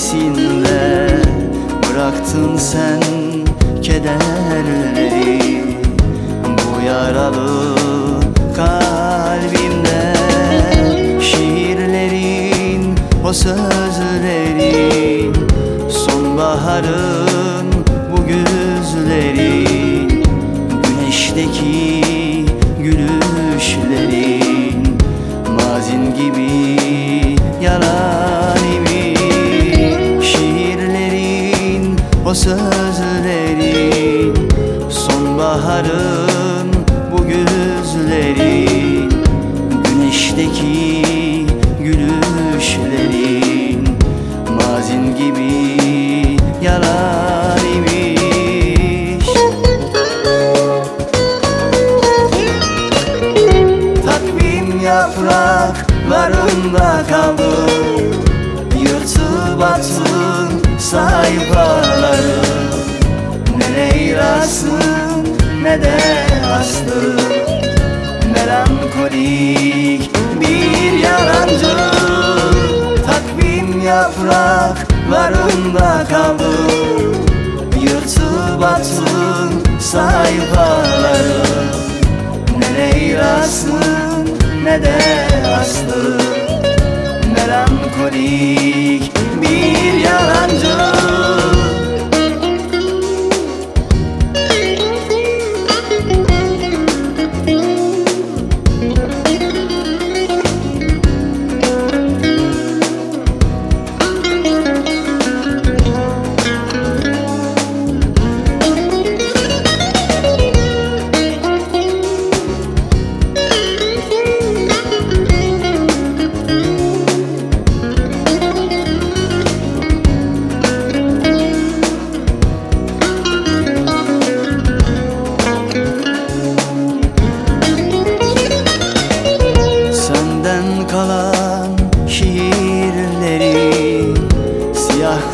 Gölgesinde Bıraktın sen kederleri. Bu yaralı kalbimde Şiirlerin, o sözlerin Sonbaharın bu güzlerin Güneşteki gülüşlerin Mazin gibi yalan o sözlerin Sonbaharın bu güzlerin Güneşteki gülüşlerin Mazin gibi yalan imiş. Takvim yapraklarında kaldım Yırtıp attım sayfaları Ne Leyla'sın ne de Aslı Melankolik bir yalancı. Takvim yapraklarında kaldım. Yırtıp attım sayfaları Ne Leyla'sın ne de Aslı Melankolik bir yalancı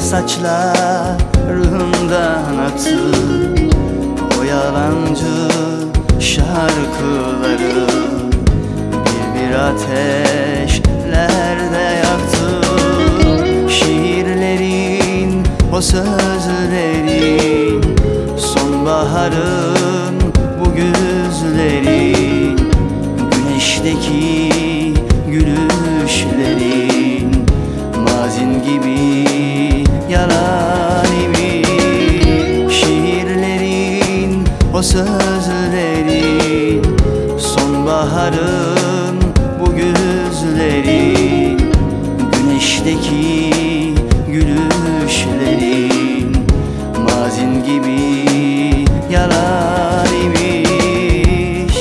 saçlarından atıp O yalancı şarkıları Bir bir ateşlerde yaktım Şiirlerin, o sözlerin Sonbaharın bu güzlerin Güneşteki o sözlerin Sonbaharın bu güzlerin Güneşteki gülüşlerin Mazin gibi yalan imiş.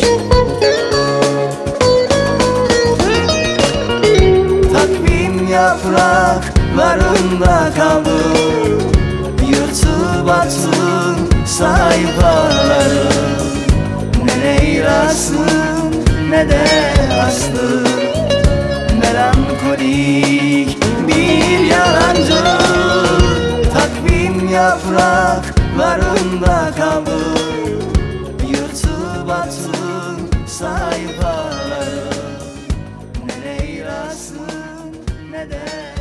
Takvim yapraklarında kaldım Yırtıp attım sayfaları Ne aslım ne de aslı. Melankolik bir yalancı Takvim yapraklarında kalır. Yırtı batın sayfaları. Ne leylası ne de